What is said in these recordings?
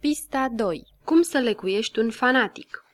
Pista 2. Cum să lecuiești un fanatic?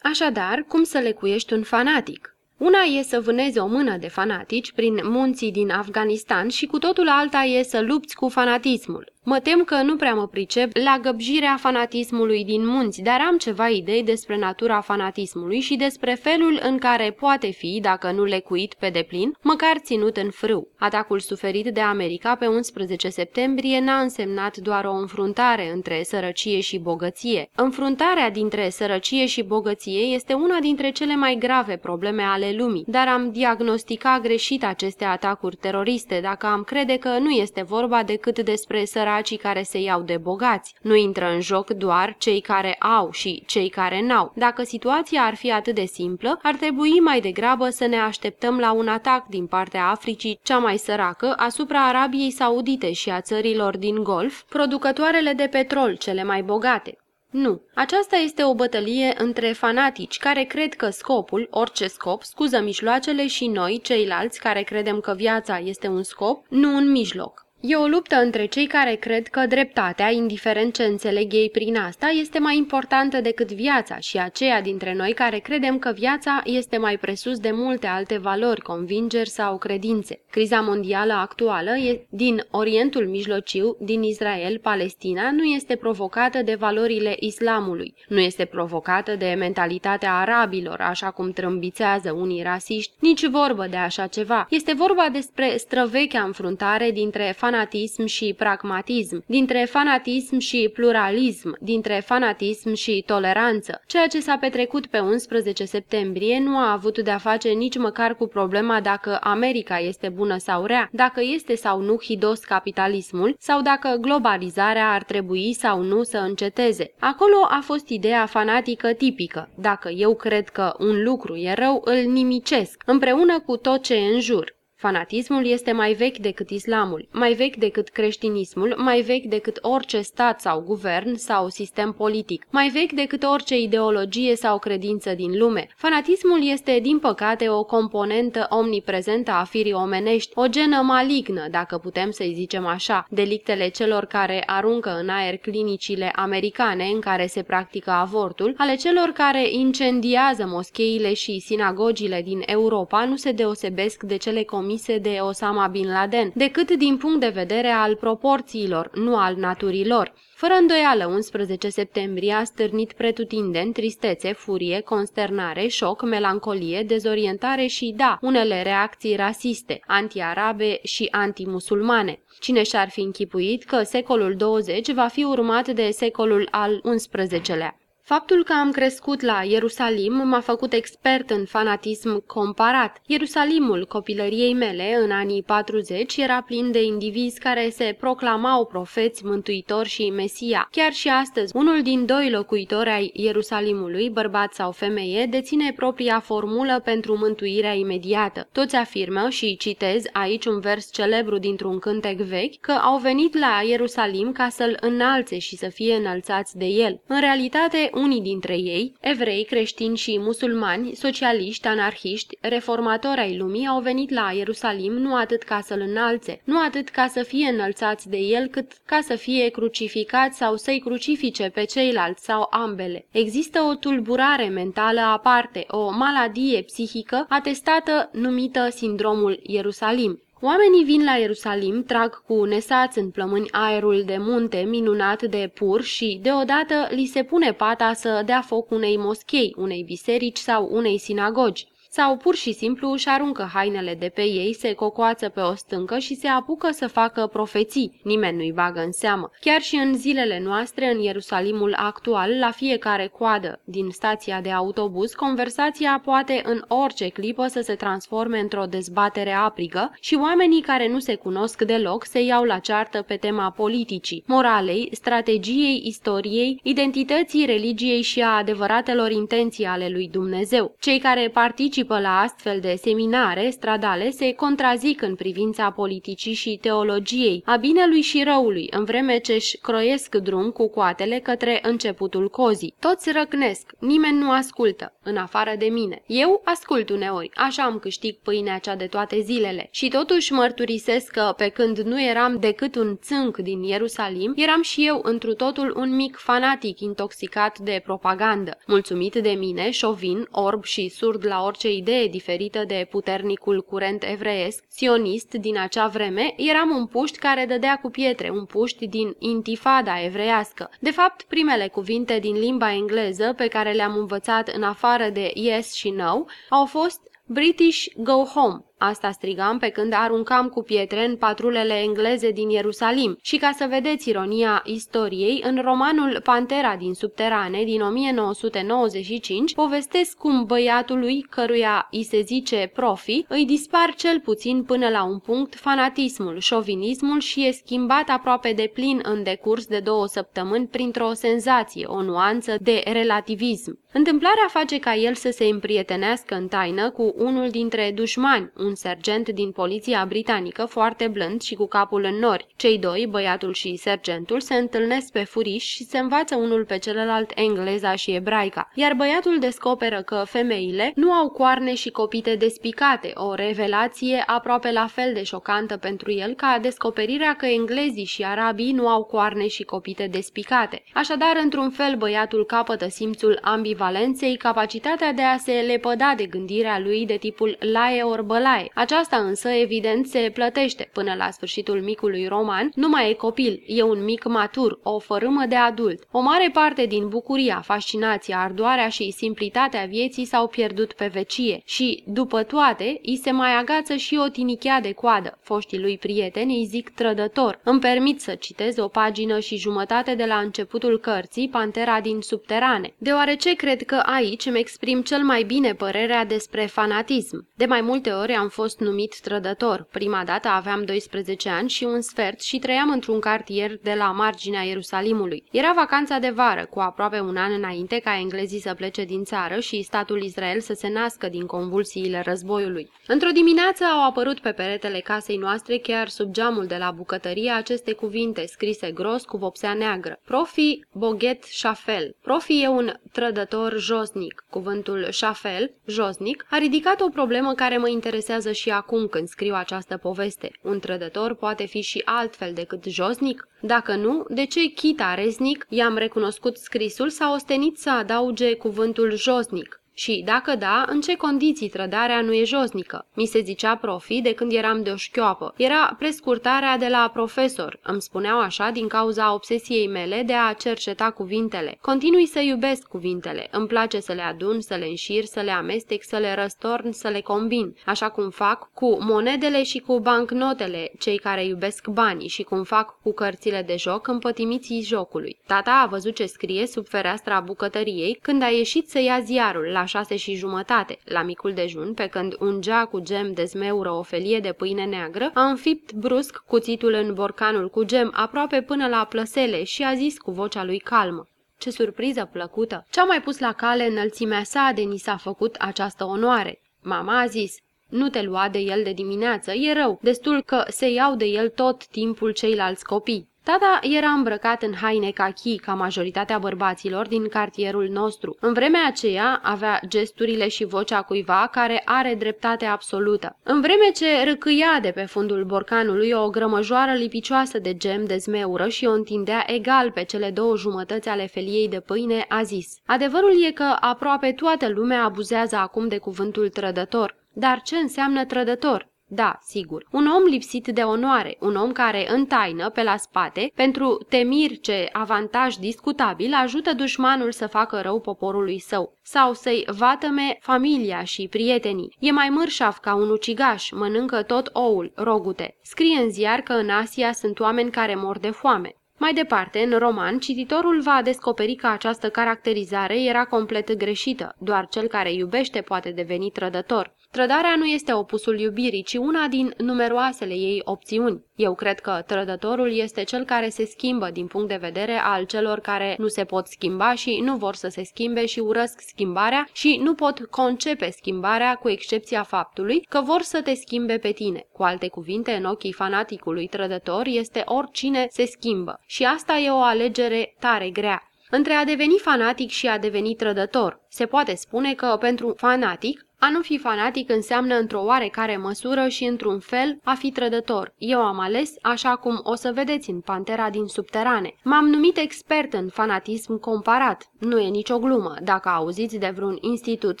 Așadar, cum să lecuiești un fanatic? Una e să vânezi o mână de fanatici prin munții din Afganistan și cu totul alta e să lupți cu fanatismul. Mă tem că nu prea mă pricep la găbjirea fanatismului din munți, dar am ceva idei despre natura fanatismului și despre felul în care poate fi, dacă nu lecuit pe deplin, măcar ținut în frâu. Atacul suferit de America pe 11 septembrie n-a însemnat doar o înfruntare între sărăcie și bogăție. Înfruntarea dintre sărăcie și bogăție este una dintre cele mai grave probleme ale lumii, dar am diagnostica greșit aceste atacuri teroriste dacă am crede că nu este vorba decât despre sărăcie săracii care se iau de bogați. Nu intră în joc doar cei care au și cei care n-au. Dacă situația ar fi atât de simplă, ar trebui mai degrabă să ne așteptăm la un atac din partea Africii cea mai săracă asupra Arabiei Saudite și a țărilor din Golf, producătoarele de petrol cele mai bogate. Nu, aceasta este o bătălie între fanatici care cred că scopul, orice scop, scuză mijloacele și noi, ceilalți care credem că viața este un scop, nu un mijloc. E o luptă între cei care cred că dreptatea, indiferent ce înțeleg ei prin asta, este mai importantă decât viața și aceia dintre noi care credem că viața este mai presus de multe alte valori, convingeri sau credințe. Criza mondială actuală din Orientul Mijlociu, din Israel, Palestina, nu este provocată de valorile islamului, nu este provocată de mentalitatea arabilor, așa cum trâmbițează unii rasiști, nici vorbă de așa ceva. Este vorba despre străvechea înfruntare dintre fan fanatism și pragmatism, dintre fanatism și pluralism, dintre fanatism și toleranță. Ceea ce s-a petrecut pe 11 septembrie nu a avut de-a face nici măcar cu problema dacă America este bună sau rea, dacă este sau nu hidos capitalismul sau dacă globalizarea ar trebui sau nu să înceteze. Acolo a fost ideea fanatică tipică. Dacă eu cred că un lucru e rău, îl nimicesc, împreună cu tot ce e în jur. Fanatismul este mai vechi decât islamul, mai vechi decât creștinismul, mai vechi decât orice stat sau guvern sau sistem politic, mai vechi decât orice ideologie sau credință din lume. Fanatismul este, din păcate, o componentă omniprezentă a firii omenești, o genă malignă, dacă putem să-i zicem așa, delictele celor care aruncă în aer clinicile americane în care se practică avortul, ale celor care incendiază moscheile și sinagogile din Europa nu se deosebesc de cele comise comise de Osama Bin Laden, decât din punct de vedere al proporțiilor, nu al naturilor. Fără îndoială, 11 septembrie a stârnit pretutindeni tristețe, furie, consternare, șoc, melancolie, dezorientare și, da, unele reacții rasiste, anti-arabe și anti-musulmane. Cine și-ar fi închipuit că secolul 20 va fi urmat de secolul al XI-lea? Faptul că am crescut la Ierusalim m-a făcut expert în fanatism comparat. Ierusalimul copilăriei mele, în anii 40, era plin de indivizi care se proclamau profeți, mântuitori și mesia. Chiar și astăzi, unul din doi locuitori ai Ierusalimului, bărbat sau femeie, deține propria formulă pentru mântuirea imediată. Toți afirmă și citez aici un vers celebru dintr-un cântec vechi că au venit la Ierusalim ca să-l înalțe și să fie înălțați de el. În realitate, unii dintre ei, evrei, creștini și musulmani, socialiști, anarhiști, reformatori ai lumii, au venit la Ierusalim nu atât ca să-l înalțe, nu atât ca să fie înălțați de el, cât ca să fie crucificați sau să-i crucifice pe ceilalți sau ambele. Există o tulburare mentală aparte, o maladie psihică atestată numită sindromul Ierusalim. Oamenii vin la Ierusalim, trag cu nesați în plămâni aerul de munte minunat de pur și, deodată, li se pune pata să dea foc unei moschei, unei biserici sau unei sinagogi sau pur și simplu își aruncă hainele de pe ei, se cocoață pe o stâncă și se apucă să facă profeții. Nimeni nu-i bagă în seamă. Chiar și în zilele noastre, în Ierusalimul actual, la fiecare coadă din stația de autobuz, conversația poate în orice clipă să se transforme într-o dezbatere aprigă și oamenii care nu se cunosc deloc se iau la ceartă pe tema politicii, moralei, strategiei, istoriei, identității, religiei și a adevăratelor intenții ale lui Dumnezeu. Cei care participă participă la astfel de seminare stradale se contrazic în privința politicii și teologiei, a binelui și răului, în vreme ce își croiesc drum cu coatele către începutul cozii. Toți răcnesc, nimeni nu ascultă, în afară de mine. Eu ascult uneori, așa am câștig pâinea cea de toate zilele. Și totuși mărturisesc că, pe când nu eram decât un țânc din Ierusalim, eram și eu întru totul un mic fanatic intoxicat de propagandă. Mulțumit de mine, șovin, orb și surd la orice idee diferită de puternicul curent evreiesc, sionist din acea vreme, eram un puști care dădea cu pietre, un puști din intifada evreiască. De fapt, primele cuvinte din limba engleză pe care le-am învățat în afară de yes și no au fost British Go Home, Asta strigam pe când aruncam cu pietre în patrulele engleze din Ierusalim și ca să vedeți ironia istoriei, în romanul Pantera din subterane din 1995 povestesc cum băiatului căruia îi se zice profi îi dispar cel puțin până la un punct fanatismul, șovinismul și e schimbat aproape de plin în decurs de două săptămâni printr-o senzație, o nuanță de relativism. Întâmplarea face ca el să se împrietenească în taină cu unul dintre dușmani, un sergent din poliția britanică foarte blând și cu capul în nori. Cei doi, băiatul și sergentul, se întâlnesc pe furiș și se învață unul pe celălalt engleza și ebraica, iar băiatul descoperă că femeile nu au coarne și copite despicate, o revelație aproape la fel de șocantă pentru el ca descoperirea că englezii și arabii nu au coarne și copite despicate. Așadar, într-un fel, băiatul capătă simțul ambivalenței, capacitatea de a se lepăda de gândirea lui de tipul laie ori bălaie, taie. Aceasta însă, evident, se plătește până la sfârșitul micului roman. Nu mai e copil, e un mic matur, o fărâmă de adult. O mare parte din bucuria, fascinația, ardoarea și simplitatea vieții s-au pierdut pe vecie și, după toate, îi se mai agață și o tinichea de coadă. Foștii lui prieteni îi zic trădător. Îmi permit să citez o pagină și jumătate de la începutul cărții Pantera din subterane, deoarece cred că aici îmi exprim cel mai bine părerea despre fanatism. De mai multe ori am fost numit trădător. Prima dată aveam 12 ani și un sfert și trăiam într-un cartier de la marginea Ierusalimului. Era vacanța de vară, cu aproape un an înainte ca englezii să plece din țară și statul Israel să se nască din convulsiile războiului. Într-o dimineață au apărut pe peretele casei noastre, chiar sub geamul de la bucătărie, aceste cuvinte scrise gros cu vopsea neagră. Profi Boget Shafel. Profi e un trădător josnic. Cuvântul Shafel, josnic, a ridicat o problemă care mă interesează interesează și acum când scriu această poveste. Un trădător poate fi și altfel decât josnic? Dacă nu, de ce Chita Reznic i-am recunoscut scrisul s-a ostenit să adauge cuvântul josnic? Și, dacă da, în ce condiții trădarea nu e josnică? Mi se zicea profi de când eram de o șchioapă. Era prescurtarea de la profesor. Îmi spuneau așa din cauza obsesiei mele de a cerceta cuvintele. Continui să iubesc cuvintele. Îmi place să le adun, să le înșir, să le amestec, să le răstorn, să le combin. Așa cum fac cu monedele și cu bancnotele, cei care iubesc banii și cum fac cu cărțile de joc împătimiții jocului. Tata a văzut ce scrie sub fereastra bucătăriei când a ieșit să ia ziarul la șase și jumătate, la micul dejun, pe când ungea cu gem de zmeură o felie de pâine neagră, a înfipt brusc cuțitul în borcanul cu gem aproape până la plăsele și a zis cu vocea lui calmă. Ce surpriză plăcută! Ce-a mai pus la cale înălțimea sa de ni s-a făcut această onoare? Mama a zis, nu te lua de el de dimineață, e rău, destul că se iau de el tot timpul ceilalți copii. Tata era îmbrăcat în haine cachi, ca majoritatea bărbaților din cartierul nostru. În vremea aceea avea gesturile și vocea cuiva care are dreptate absolută. În vreme ce râcâia de pe fundul borcanului o grămăjoară lipicioasă de gem de zmeură și o întindea egal pe cele două jumătăți ale feliei de pâine, a zis Adevărul e că aproape toată lumea abuzează acum de cuvântul trădător. Dar ce înseamnă trădător? Da, sigur. Un om lipsit de onoare, un om care, în taină, pe la spate, pentru temir ce avantaj discutabil, ajută dușmanul să facă rău poporului său sau să-i vatăme familia și prietenii. E mai mărșav ca un ucigaș, mănâncă tot oul, rogute. Scrie în ziar că în Asia sunt oameni care mor de foame. Mai departe, în roman, cititorul va descoperi că această caracterizare era complet greșită, doar cel care iubește poate deveni trădător. Trădarea nu este opusul iubirii, ci una din numeroasele ei opțiuni. Eu cred că trădătorul este cel care se schimbă din punct de vedere al celor care nu se pot schimba și nu vor să se schimbe și urăsc schimbarea și nu pot concepe schimbarea cu excepția faptului că vor să te schimbe pe tine. Cu alte cuvinte, în ochii fanaticului trădător este oricine se schimbă și asta e o alegere tare grea. Între a deveni fanatic și a deveni trădător, se poate spune că pentru fanatic a nu fi fanatic înseamnă într-o oarecare măsură și într-un fel a fi trădător. Eu am ales, așa cum o să vedeți în Pantera din subterane. M-am numit expert în fanatism comparat. Nu e nicio glumă. Dacă auziți de vreun institut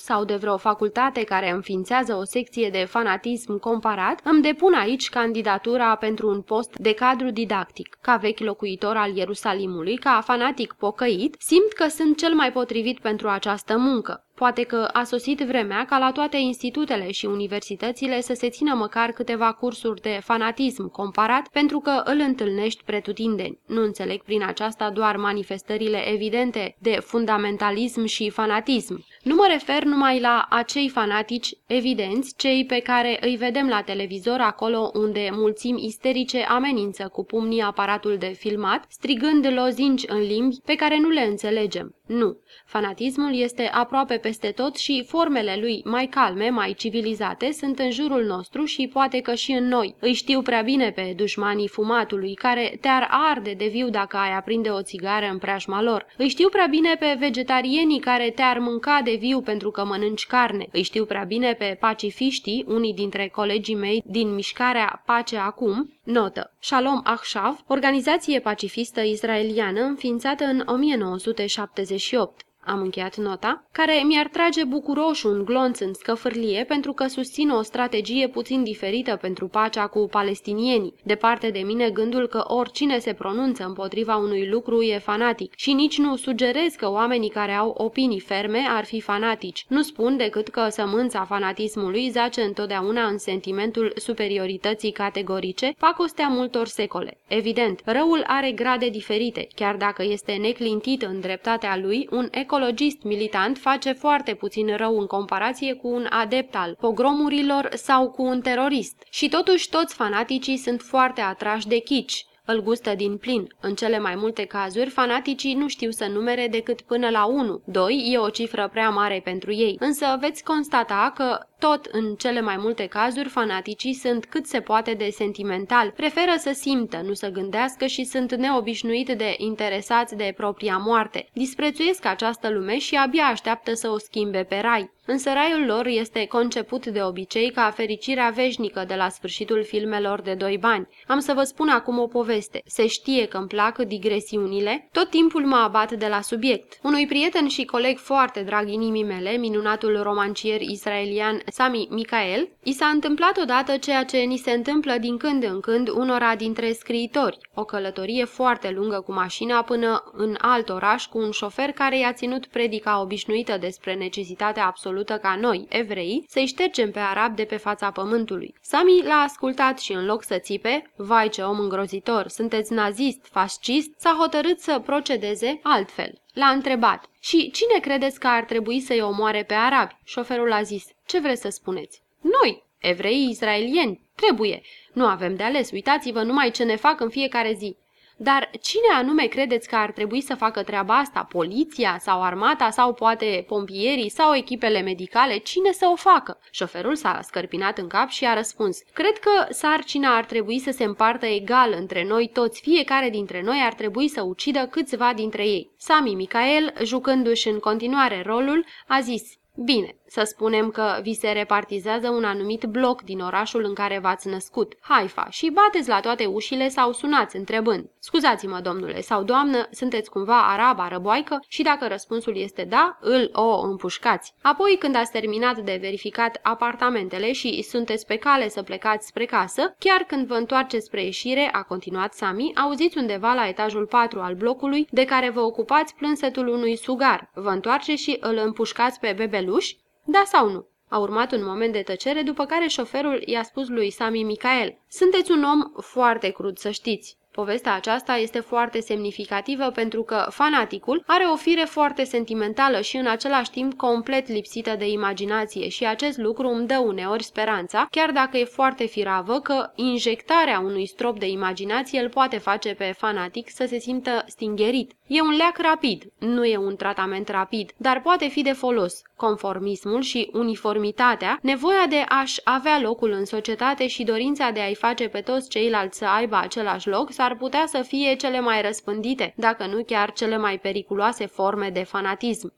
sau de vreo facultate care înființează o secție de fanatism comparat, îmi depun aici candidatura pentru un post de cadru didactic. Ca vechi locuitor al Ierusalimului, ca fanatic pocăit, simt că sunt cel mai potrivit pentru această muncă. Poate că a sosit vremea ca la toate institutele și universitățile să se țină măcar câteva cursuri de fanatism comparat pentru că îl întâlnești pretutindeni. Nu înțeleg prin aceasta doar manifestările evidente de fundamentalism și fanatism. Nu mă refer numai la acei fanatici evidenți, cei pe care îi vedem la televizor acolo unde mulțimi isterice amenință cu pumnii aparatul de filmat, strigând lozinci în limbi pe care nu le înțelegem. Nu, fanatismul este aproape peste tot și formele lui mai calme, mai civilizate sunt în jurul nostru și poate că și în noi. Îi știu prea bine pe dușmanii fumatului, care te-ar arde de viu dacă ai aprinde o țigară în preajma lor. Îi știu prea bine pe vegetarienii care te-ar mânca de viu pentru că mănânci carne. Îi știu prea bine pe pacifiștii, unii dintre colegii mei din mișcarea Pace Acum, Notă. Shalom Achshav, organizație pacifistă israeliană înființată în 1978 am încheiat nota, care mi-ar trage bucuroș un glonț în scăfârlie pentru că susțin o strategie puțin diferită pentru pacea cu palestinienii. Departe de mine gândul că oricine se pronunță împotriva unui lucru e fanatic și nici nu sugerez că oamenii care au opinii ferme ar fi fanatici. Nu spun decât că sămânța fanatismului zace întotdeauna în sentimentul superiorității categorice, pacostea multor secole. Evident, răul are grade diferite, chiar dacă este neclintit în dreptatea lui, un eco ecologist militant face foarte puțin rău în comparație cu un adept al pogromurilor sau cu un terorist. Și totuși toți fanaticii sunt foarte atrași de chici, îl gustă din plin. În cele mai multe cazuri, fanaticii nu știu să numere decât până la 1. 2 e o cifră prea mare pentru ei, însă veți constata că tot în cele mai multe cazuri, fanaticii sunt cât se poate de sentimental, preferă să simtă, nu să gândească și sunt neobișnuit de interesați de propria moarte. Disprețuiesc această lume și abia așteaptă să o schimbe pe rai. Însă raiul lor este conceput de obicei ca fericirea veșnică de la sfârșitul filmelor de doi bani. Am să vă spun acum o poveste. Se știe că îmi plac digresiunile, tot timpul mă abat de la subiect. Unui prieten și coleg foarte drag inimii mele, minunatul romancier israelian Sami Michael, i s-a întâmplat odată ceea ce ni se întâmplă din când în când unora dintre scriitori, o călătorie foarte lungă cu mașina până în alt oraș cu un șofer care i-a ținut predica obișnuită despre necesitatea absolută ca noi, evrei, să-i ștergem pe arab de pe fața pământului. Sami l-a ascultat și în loc să țipe, vai ce om îngrozitor, sunteți nazist, fascist, s-a hotărât să procedeze altfel. L-a întrebat, și cine credeți că ar trebui să-i omoare pe arabi? Șoferul a zis, ce vreți să spuneți? Noi, evrei israelieni, trebuie. Nu avem de ales, uitați-vă numai ce ne fac în fiecare zi. Dar cine anume credeți că ar trebui să facă treaba asta? Poliția sau armata sau poate pompierii sau echipele medicale? Cine să o facă? Șoferul s-a scărpinat în cap și a răspuns. Cred că sarcina ar trebui să se împartă egal între noi toți. Fiecare dintre noi ar trebui să ucidă câțiva dintre ei. Sami Michael, jucându-și în continuare rolul, a zis Bine, să spunem că vi se repartizează un anumit bloc din orașul în care v-ați născut, Haifa, și bateți la toate ușile sau sunați întrebând Scuzați-mă, domnule, sau doamnă, sunteți cumva arab, arăboaică? Și dacă răspunsul este da, îl o împușcați. Apoi, când ați terminat de verificat apartamentele și sunteți pe cale să plecați spre casă, chiar când vă întoarceți spre ieșire, a continuat Sami, auziți undeva la etajul 4 al blocului de care vă ocupați plânsetul unui sugar. Vă întoarceți și îl împușcați pe bebeluș da sau nu? A urmat un moment de tăcere, după care șoferul i-a spus lui Sami Michael, Sunteți un om foarte crud, să știți. Povestea aceasta este foarte semnificativă pentru că fanaticul are o fire foarte sentimentală și în același timp complet lipsită de imaginație și acest lucru îmi dă uneori speranța, chiar dacă e foarte firavă, că injectarea unui strop de imaginație îl poate face pe fanatic să se simtă stingerit. E un leac rapid, nu e un tratament rapid, dar poate fi de folos. Conformismul și uniformitatea, nevoia de a-și avea locul în societate și dorința de a-i face pe toți ceilalți să aibă același loc s-ar putea să fie cele mai răspândite, dacă nu chiar cele mai periculoase forme de fanatism.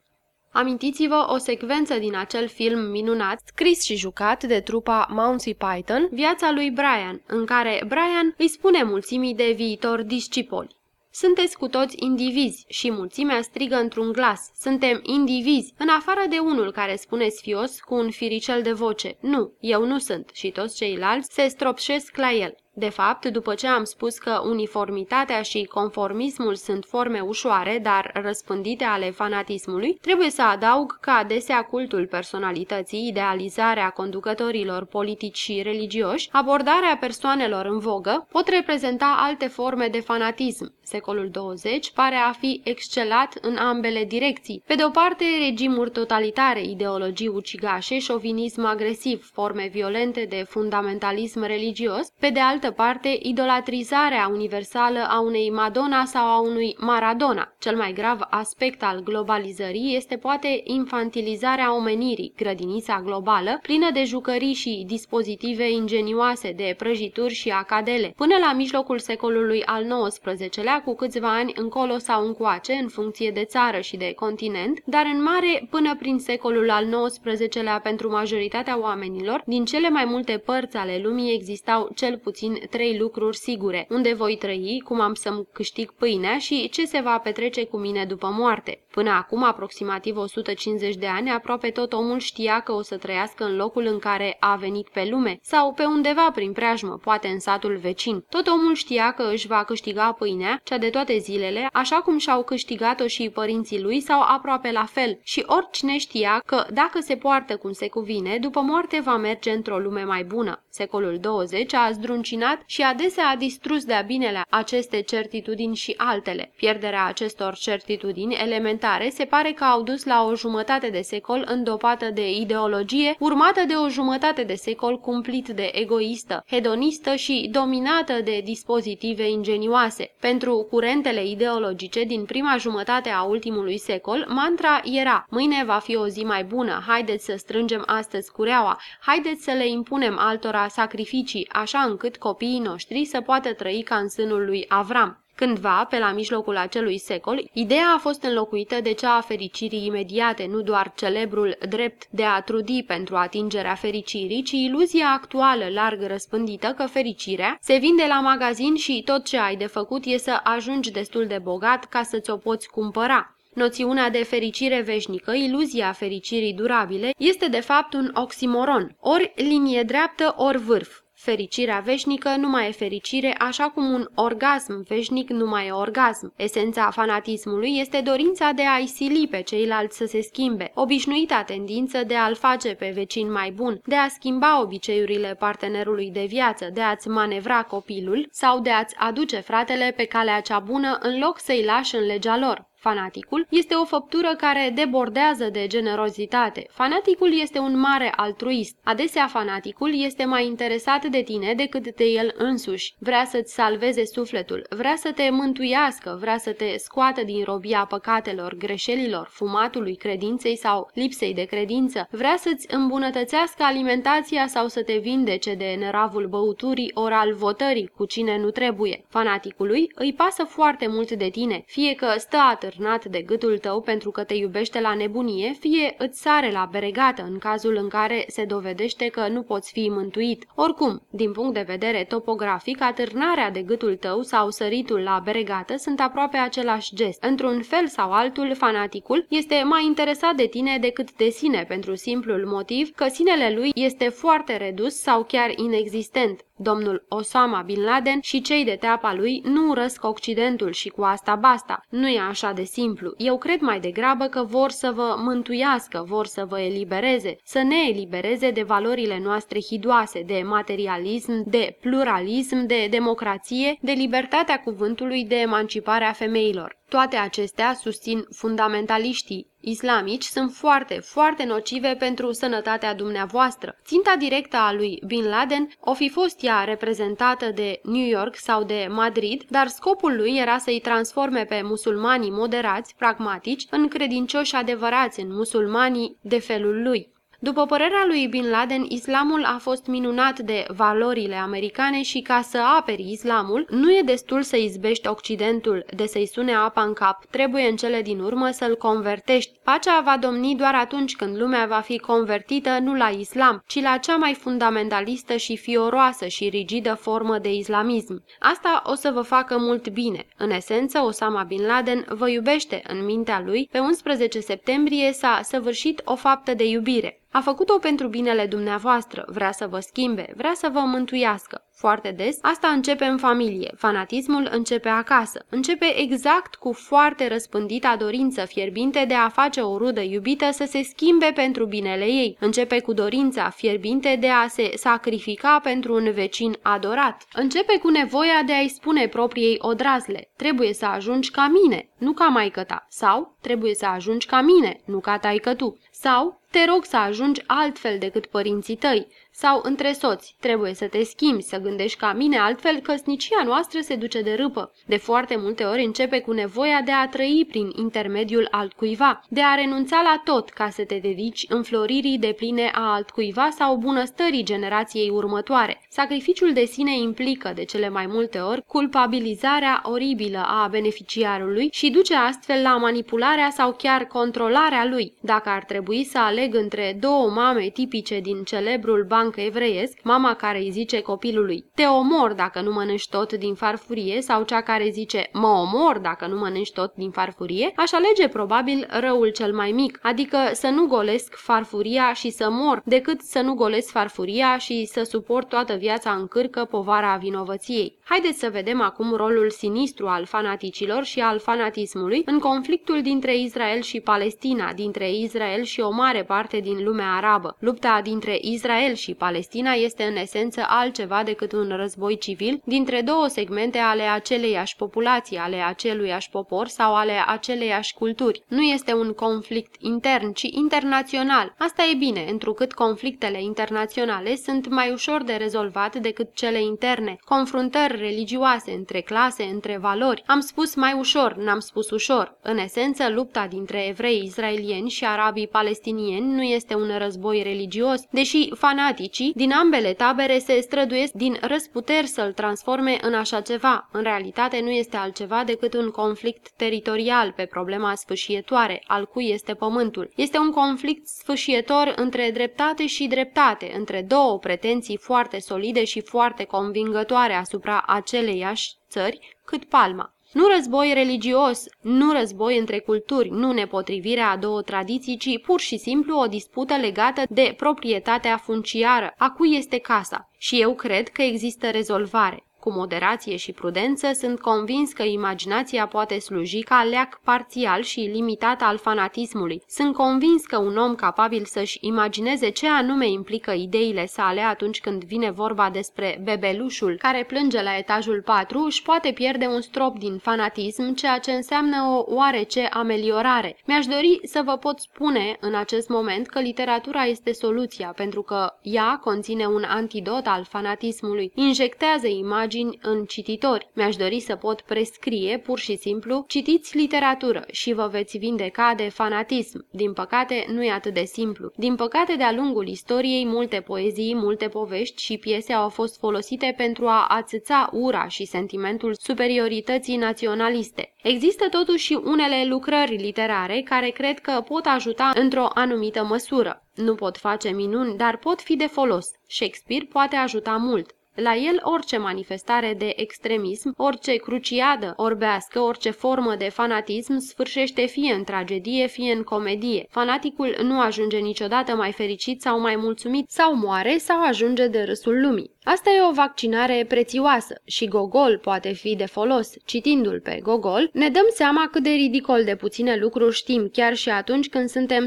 Amintiți-vă o secvență din acel film minunat, scris și jucat de trupa Monty Python, Viața lui Brian, în care Brian îi spune mulțimii de viitor discipoli. Sunteți cu toți indivizi și mulțimea strigă într-un glas. Suntem indivizi, în afară de unul care spune sfios cu un firicel de voce. Nu, eu nu sunt și toți ceilalți se stropșesc la el. De fapt, după ce am spus că uniformitatea și conformismul sunt forme ușoare, dar răspândite ale fanatismului, trebuie să adaug că adesea cultul personalității, idealizarea conducătorilor politici și religioși, abordarea persoanelor în vogă, pot reprezenta alte forme de fanatism. Secolul 20 pare a fi excelat în ambele direcții. Pe de o parte, regimuri totalitare, ideologii ucigașe, șovinism agresiv, forme violente de fundamentalism religios, pe de altă altă parte, idolatrizarea universală a unei Madonna sau a unui Maradona. Cel mai grav aspect al globalizării este poate infantilizarea omenirii, grădinița globală, plină de jucării și dispozitive ingenioase de prăjituri și acadele. Până la mijlocul secolului al XIX-lea, cu câțiva ani încolo sau încoace, în funcție de țară și de continent, dar în mare până prin secolul al XIX-lea pentru majoritatea oamenilor, din cele mai multe părți ale lumii existau cel puțin trei lucruri sigure. Unde voi trăi, cum am să-mi câștig pâinea și ce se va petrece cu mine după moarte. Până acum, aproximativ 150 de ani, aproape tot omul știa că o să trăiască în locul în care a venit pe lume sau pe undeva prin preajmă, poate în satul vecin. Tot omul știa că își va câștiga pâinea, cea de toate zilele, așa cum și-au câștigat-o și părinții lui sau aproape la fel și oricine știa că dacă se poartă cum se cuvine, după moarte va merge într-o lume mai bună. Secolul 20 a zdruncinat eliminat și adesea a distrus de-a binele aceste certitudini și altele. Pierderea acestor certitudini elementare se pare că au dus la o jumătate de secol îndopată de ideologie, urmată de o jumătate de secol cumplit de egoistă, hedonistă și dominată de dispozitive ingenioase. Pentru curentele ideologice din prima jumătate a ultimului secol, mantra era mâine va fi o zi mai bună, haideți să strângem astăzi cureaua, haideți să le impunem altora sacrificii, așa încât copiii copiii noștri să poată trăi ca în sânul lui Avram. Cândva, pe la mijlocul acelui secol, ideea a fost înlocuită de cea a fericirii imediate, nu doar celebrul drept de a trudi pentru atingerea fericirii, ci iluzia actuală larg răspândită că fericirea se vinde la magazin și tot ce ai de făcut e să ajungi destul de bogat ca să ți-o poți cumpăra. Noțiunea de fericire veșnică, iluzia fericirii durabile, este de fapt un oximoron, ori linie dreaptă, ori vârf. Fericirea veșnică nu mai e fericire, așa cum un orgasm veșnic nu mai e orgasm. Esența fanatismului este dorința de a-i sili pe ceilalți să se schimbe, obișnuita tendință de a-l face pe vecin mai bun, de a schimba obiceiurile partenerului de viață, de a-ți manevra copilul sau de a-ți aduce fratele pe calea cea bună în loc să-i lași în legea lor. Fanaticul este o făptură care debordează de generozitate. Fanaticul este un mare altruist. Adesea fanaticul este mai interesat de tine decât de el însuși. Vrea să-ți salveze sufletul, vrea să te mântuiască, vrea să te scoată din robia păcatelor, greșelilor, fumatului, credinței sau lipsei de credință, vrea să-ți îmbunătățească alimentația sau să te vindece de neravul băuturii ori al votării cu cine nu trebuie. Fanaticului îi pasă foarte mult de tine, fie că stă atâr atârnat de gâtul tău pentru că te iubește la nebunie, fie îți sare la beregată în cazul în care se dovedește că nu poți fi mântuit. Oricum, din punct de vedere topografic, atârnarea de gâtul tău sau săritul la beregată sunt aproape același gest. Într-un fel sau altul, fanaticul este mai interesat de tine decât de sine pentru simplul motiv că sinele lui este foarte redus sau chiar inexistent. Domnul Osama Bin Laden și cei de teapa lui nu urăsc Occidentul și cu asta basta. Nu e așa de simplu. Eu cred mai degrabă că vor să vă mântuiască, vor să vă elibereze, să ne elibereze de valorile noastre hidoase, de materialism, de pluralism, de democrație, de libertatea cuvântului, de emanciparea femeilor. Toate acestea, susțin fundamentaliștii islamici, sunt foarte, foarte nocive pentru sănătatea dumneavoastră. Ținta directă a lui Bin Laden o fi fost ea reprezentată de New York sau de Madrid, dar scopul lui era să-i transforme pe musulmanii moderați, pragmatici, în credincioși adevărați, în musulmanii de felul lui. După părerea lui Bin Laden, islamul a fost minunat de valorile americane și ca să aperi islamul, nu e destul să izbești Occidentul de să-i sune apa în cap, trebuie în cele din urmă să-l convertești. Pacea va domni doar atunci când lumea va fi convertită nu la islam, ci la cea mai fundamentalistă și fioroasă și rigidă formă de islamism. Asta o să vă facă mult bine. În esență, Osama Bin Laden vă iubește în mintea lui. Pe 11 septembrie s-a săvârșit o faptă de iubire. A făcut-o pentru binele dumneavoastră, vrea să vă schimbe, vrea să vă mântuiască. Foarte des, asta începe în familie, fanatismul începe acasă. Începe exact cu foarte răspândita dorință fierbinte de a face o rudă iubită să se schimbe pentru binele ei. Începe cu dorința fierbinte de a se sacrifica pentru un vecin adorat. Începe cu nevoia de a-i spune propriei odrazle, trebuie să ajungi ca mine, nu ca maică ta, sau trebuie să ajungi ca mine, nu ca taică tu, sau te rog să ajungi altfel decât părinții tăi, sau între soți, trebuie să te schimbi, să gândești ca mine, altfel căsnicia noastră se duce de râpă. De foarte multe ori începe cu nevoia de a trăi prin intermediul altcuiva, de a renunța la tot ca să te dedici înfloririi de pline a altcuiva sau bunăstării generației următoare. Sacrificiul de sine implică de cele mai multe ori culpabilizarea oribilă a beneficiarului și duce astfel la manipularea sau chiar controlarea lui. Dacă ar trebui să aleg între două mame tipice din celebrul banc bancă evreiesc, mama care îi zice copilului te omor dacă nu mănânci tot din farfurie sau cea care zice mă omor dacă nu mănânci tot din farfurie, aș alege probabil răul cel mai mic, adică să nu golesc farfuria și să mor, decât să nu golesc farfuria și să suport toată viața în cârcă povara vinovăției. Haideți să vedem acum rolul sinistru al fanaticilor și al fanatismului în conflictul dintre Israel și Palestina, dintre Israel și o mare parte din lumea arabă. Lupta dintre Israel și Palestina este în esență altceva decât un război civil dintre două segmente ale aceleiași populații, ale aceluiași popor sau ale aceleiași culturi. Nu este un conflict intern, ci internațional. Asta e bine, întrucât conflictele internaționale sunt mai ușor de rezolvat decât cele interne. Confruntări religioase între clase, între valori. Am spus mai ușor, n-am spus ușor. În esență, lupta dintre evrei israelieni și arabii palestinieni nu este un război religios, deși fanatici politicii din ambele tabere se străduiesc din răsputeri să-l transforme în așa ceva. În realitate nu este altceva decât un conflict teritorial pe problema sfâșietoare, al cui este pământul. Este un conflict sfâșietor între dreptate și dreptate, între două pretenții foarte solide și foarte convingătoare asupra aceleiași țări, cât palma. Nu război religios, nu război între culturi, nu nepotrivirea a două tradiții, ci pur și simplu o dispută legată de proprietatea funciară, a cui este casa. Și eu cred că există rezolvare. Cu moderație și prudență, sunt convins că imaginația poate sluji ca leac parțial și limitat al fanatismului. Sunt convins că un om capabil să-și imagineze ce anume implică ideile sale atunci când vine vorba despre bebelușul care plânge la etajul 4 își poate pierde un strop din fanatism, ceea ce înseamnă o oarece ameliorare. Mi-aș dori să vă pot spune în acest moment că literatura este soluția, pentru că ea conține un antidot al fanatismului, injectează imagini imagini în cititori. Mi-aș dori să pot prescrie, pur și simplu, citiți literatură și vă veți vindeca de fanatism. Din păcate, nu e atât de simplu. Din păcate, de-a lungul istoriei, multe poezii, multe povești și piese au fost folosite pentru a ațăța ura și sentimentul superiorității naționaliste. Există totuși unele lucrări literare care cred că pot ajuta într-o anumită măsură. Nu pot face minuni, dar pot fi de folos. Shakespeare poate ajuta mult. La el orice manifestare de extremism, orice cruciadă orbească, orice formă de fanatism sfârșește fie în tragedie, fie în comedie. Fanaticul nu ajunge niciodată mai fericit sau mai mulțumit, sau moare sau ajunge de râsul lumii. Asta e o vaccinare prețioasă și Gogol poate fi de folos. Citindu-l pe Gogol, ne dăm seama cât de ridicol de puține lucruri știm, chiar și atunci când suntem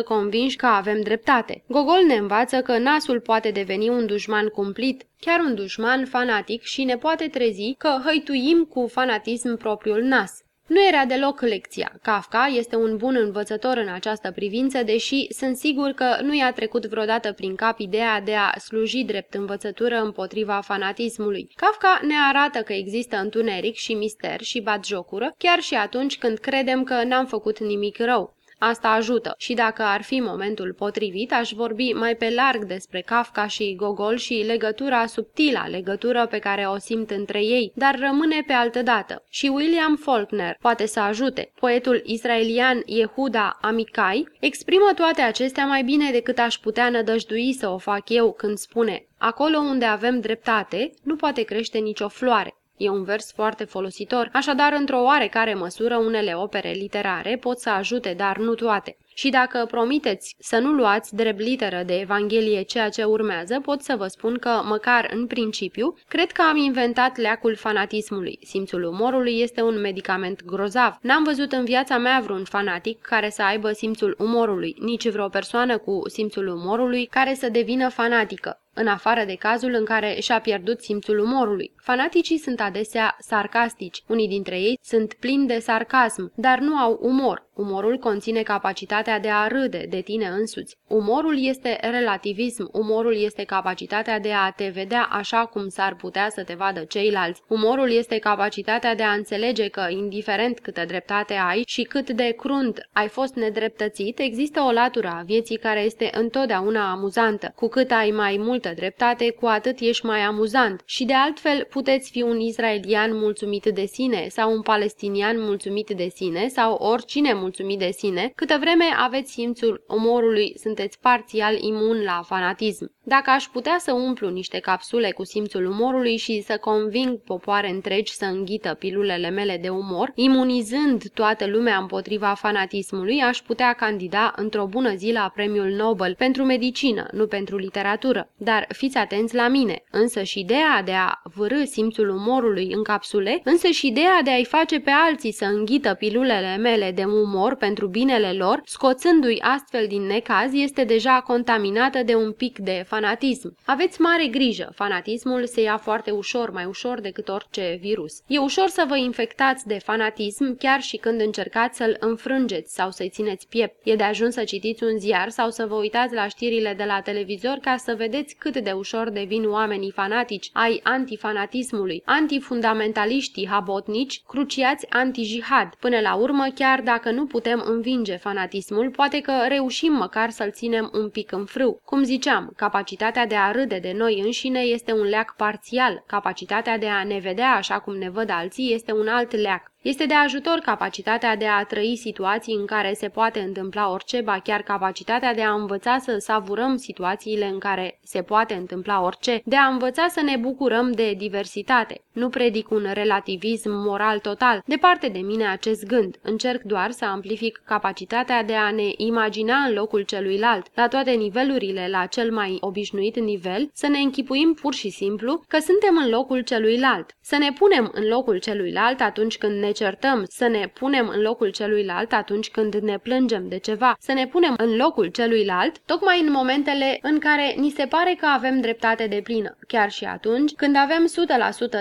100% convinși că avem dreptate. Gogol ne învață că nasul poate deveni un dușman cumplit, chiar un dușman fanatic și ne poate trezi că hăituim cu fanatism propriul nas. Nu era deloc lecția. Kafka este un bun învățător în această privință, deși sunt sigur că nu i-a trecut vreodată prin cap ideea de a sluji drept învățătură împotriva fanatismului. Kafka ne arată că există întuneric și mister și batjocură, chiar și atunci când credem că n-am făcut nimic rău. Asta ajută și dacă ar fi momentul potrivit, aș vorbi mai pe larg despre Kafka și Gogol și legătura subtilă, legătură pe care o simt între ei, dar rămâne pe altă dată. Și William Faulkner poate să ajute. Poetul israelian Yehuda Amikai exprimă toate acestea mai bine decât aș putea nădăjdui să o fac eu când spune Acolo unde avem dreptate, nu poate crește nicio floare. E un vers foarte folositor, așadar într-o oarecare măsură unele opere literare pot să ajute, dar nu toate. Și dacă promiteți să nu luați drept literă de Evanghelie ceea ce urmează, pot să vă spun că, măcar în principiu, cred că am inventat leacul fanatismului. Simțul umorului este un medicament grozav. N-am văzut în viața mea vreun fanatic care să aibă simțul umorului, nici vreo persoană cu simțul umorului care să devină fanatică în afară de cazul în care și-a pierdut simțul umorului. Fanaticii sunt adesea sarcastici, unii dintre ei sunt plini de sarcasm, dar nu au umor. Umorul conține capacitatea de a râde de tine însuți. Umorul este relativism, umorul este capacitatea de a te vedea așa cum s-ar putea să te vadă ceilalți. Umorul este capacitatea de a înțelege că, indiferent câtă dreptate ai și cât de crunt ai fost nedreptățit, există o latură a vieții care este întotdeauna amuzantă. Cu cât ai mai multă dreptate, cu atât ești mai amuzant. Și de altfel puteți fi un israelian mulțumit de sine sau un palestinian mulțumit de sine sau oricine mulțumit de sine, câtă vreme aveți simțul umorului, sunteți parțial imun la fanatism. Dacă aș putea să umplu niște capsule cu simțul umorului și să conving popoare întregi să înghită pilulele mele de umor, imunizând toată lumea împotriva fanatismului, aș putea candida într-o bună zi la premiul Nobel pentru medicină, nu pentru literatură. Dar fiți atenți la mine, însă și ideea de a vârâ simțul umorului în capsule, însă și ideea de a-i face pe alții să înghită pilulele mele de umor pentru binele lor, scoțându-i astfel din necaz, este deja contaminată de un pic de fanatism. Aveți mare grijă, fanatismul se ia foarte ușor, mai ușor decât orice virus. E ușor să vă infectați de fanatism chiar și când încercați să-l înfrângeți sau să-i țineți piept. E de ajuns să citiți un ziar sau să vă uitați la știrile de la televizor ca să vedeți cât de ușor devin oamenii fanatici ai antifanatismului, antifundamentaliștii habotnici, cruciați anti-jihad. Până la urmă, chiar dacă nu putem învinge fanatismul, poate că reușim măcar să-l ținem un pic în frâu. Cum ziceam, capacitatea de a râde de noi înșine este un leac parțial, capacitatea de a ne vedea așa cum ne văd alții este un alt leac. Este de ajutor capacitatea de a trăi situații în care se poate întâmpla orice, ba chiar capacitatea de a învăța să savurăm situațiile în care se poate întâmpla orice, de a învăța să ne bucurăm de diversitate. Nu predic un relativism moral total. Departe de mine acest gând. Încerc doar să amplific capacitatea de a ne imagina în locul celuilalt, la toate nivelurile, la cel mai obișnuit nivel, să ne închipuim pur și simplu că suntem în locul celuilalt. Să ne punem în locul celuilalt atunci când ne certăm, să ne punem în locul celuilalt atunci când ne plângem de ceva, să ne punem în locul celuilalt, tocmai în momentele în care ni se pare că avem dreptate de plină, chiar și atunci când avem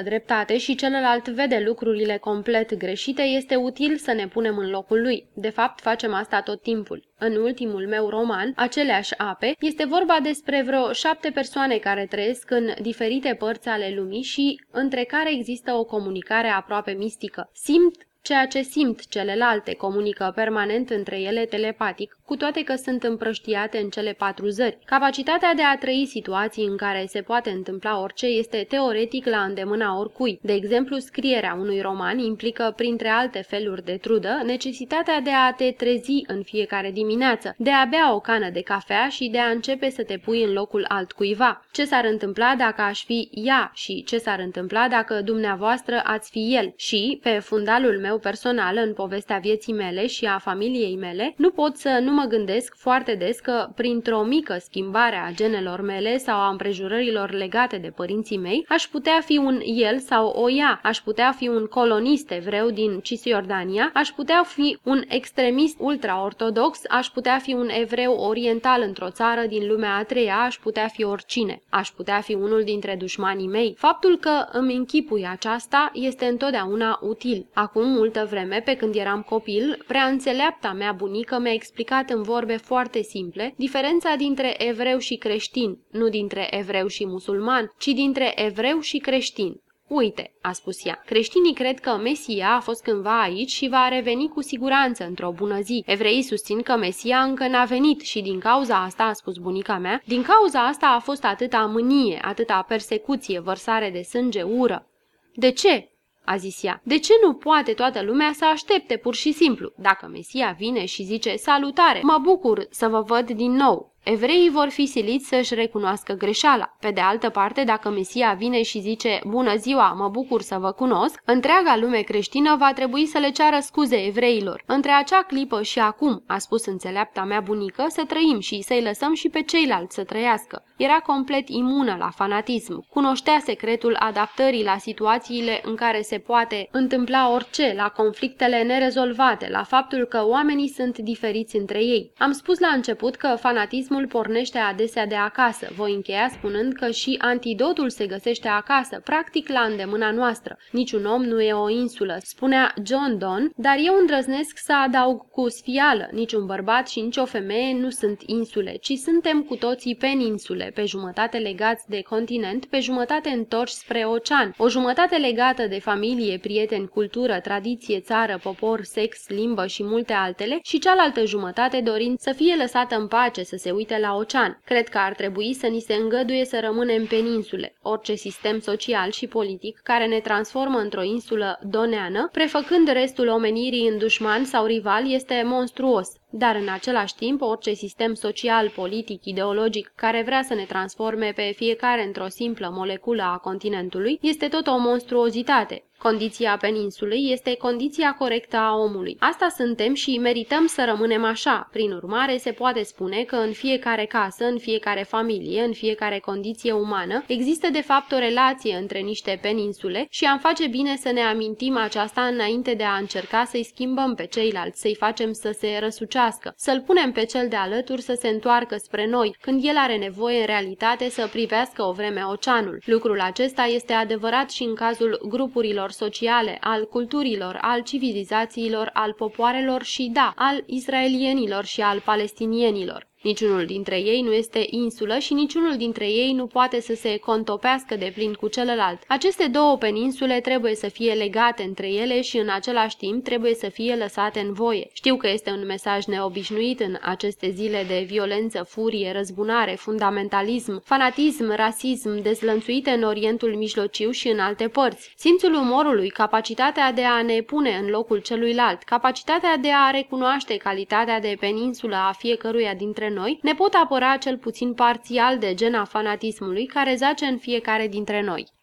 100% dreptate și celălalt vede lucrurile complet greșite, este util să ne punem în locul lui. De fapt, facem asta tot timpul. În ultimul meu roman, Aceleași ape, este vorba despre vreo șapte persoane care trăiesc în diferite părți ale lumii și între care există o comunicare aproape mistică. Simt Ceea ce simt celelalte comunică permanent între ele telepatic, cu toate că sunt împrăștiate în cele patru zări. Capacitatea de a trăi situații în care se poate întâmpla orice este teoretic la îndemâna oricui. De exemplu, scrierea unui roman implică, printre alte feluri de trudă, necesitatea de a te trezi în fiecare dimineață, de a bea o cană de cafea și de a începe să te pui în locul altcuiva. Ce s-ar întâmpla dacă aș fi ea și ce s-ar întâmpla dacă dumneavoastră ați fi el și, pe fundalul meu personal în povestea vieții mele și a familiei mele, nu pot să nu mă gândesc foarte des că, printr-o mică schimbare a genelor mele sau a împrejurărilor legate de părinții mei, aș putea fi un el sau o ea, aș putea fi un colonist evreu din Cisjordania, aș putea fi un extremist ultra-ortodox, aș putea fi un evreu oriental într-o țară din lumea a treia, aș putea fi oricine. Aș putea fi unul dintre dușmanii mei. Faptul că îmi închipui aceasta este întotdeauna util. Acum multă vreme, pe când eram copil, prea înțeleapta mea bunică mi-a explicat în vorbe foarte simple diferența dintre evreu și creștin, nu dintre evreu și musulman, ci dintre evreu și creștin. Uite, a spus ea, creștinii cred că Mesia a fost cândva aici și va reveni cu siguranță într-o bună zi. Evreii susțin că Mesia încă n-a venit și din cauza asta, a spus bunica mea, din cauza asta a fost atâta mânie, atâta persecuție, vărsare de sânge, ură. De ce? A zis ea. De ce nu poate toată lumea să aștepte pur și simplu? Dacă Mesia vine și zice salutare, mă bucur să vă văd din nou. Evreii vor fi siliți să-și recunoască greșeala. Pe de altă parte, dacă Mesia vine și zice, bună ziua, mă bucur să vă cunosc, întreaga lume creștină va trebui să le ceară scuze evreilor. Între acea clipă și acum, a spus înțeleapta mea bunică, să trăim și să-i lăsăm și pe ceilalți să trăiască. Era complet imună la fanatism. Cunoștea secretul adaptării la situațiile în care se poate întâmpla orice, la conflictele nerezolvate, la faptul că oamenii sunt diferiți între ei. Am spus la început că fanatism Fanatismul pornește adesea de acasă. Voi încheia spunând că și antidotul se găsește acasă, practic la îndemâna noastră. Niciun om nu e o insulă, spunea John Donne, dar eu îndrăznesc să adaug cu sfială. Niciun bărbat și nicio femeie nu sunt insule, ci suntem cu toții peninsule, pe jumătate legați de continent, pe jumătate întorși spre ocean, o jumătate legată de familie, prieteni, cultură, tradiție, țară, popor, sex, limbă și multe altele și cealaltă jumătate dorind să fie lăsată în pace, să se uite uite la ocean. Cred că ar trebui să ni se îngăduie să rămânem peninsule. Orice sistem social și politic care ne transformă într-o insulă doneană, prefăcând restul omenirii în dușman sau rival, este monstruos. Dar în același timp, orice sistem social, politic, ideologic care vrea să ne transforme pe fiecare într-o simplă moleculă a continentului, este tot o monstruozitate. Condiția peninsulei este condiția corectă a omului. Asta suntem și merităm să rămânem așa. Prin urmare, se poate spune că în fiecare casă, în fiecare familie, în fiecare condiție umană, există de fapt o relație între niște peninsule și am face bine să ne amintim aceasta înainte de a încerca să-i schimbăm pe ceilalți, să-i facem să se răsucească, să-l punem pe cel de alături să se întoarcă spre noi, când el are nevoie în realitate să privească o vreme oceanul. Lucrul acesta este adevărat și în cazul grupurilor sociale, al culturilor, al civilizațiilor, al popoarelor și, da, al israelienilor și al palestinienilor. Niciunul dintre ei nu este insulă și niciunul dintre ei nu poate să se contopească de plin cu celălalt. Aceste două peninsule trebuie să fie legate între ele și în același timp trebuie să fie lăsate în voie. Știu că este un mesaj neobișnuit în aceste zile de violență, furie, răzbunare, fundamentalism, fanatism, rasism, dezlănțuite în Orientul Mijlociu și în alte părți. Simțul umorului, capacitatea de a ne pune în locul celuilalt, capacitatea de a recunoaște calitatea de peninsulă a fiecăruia dintre noi, ne pot apăra cel puțin parțial de gena fanatismului care zace în fiecare dintre noi.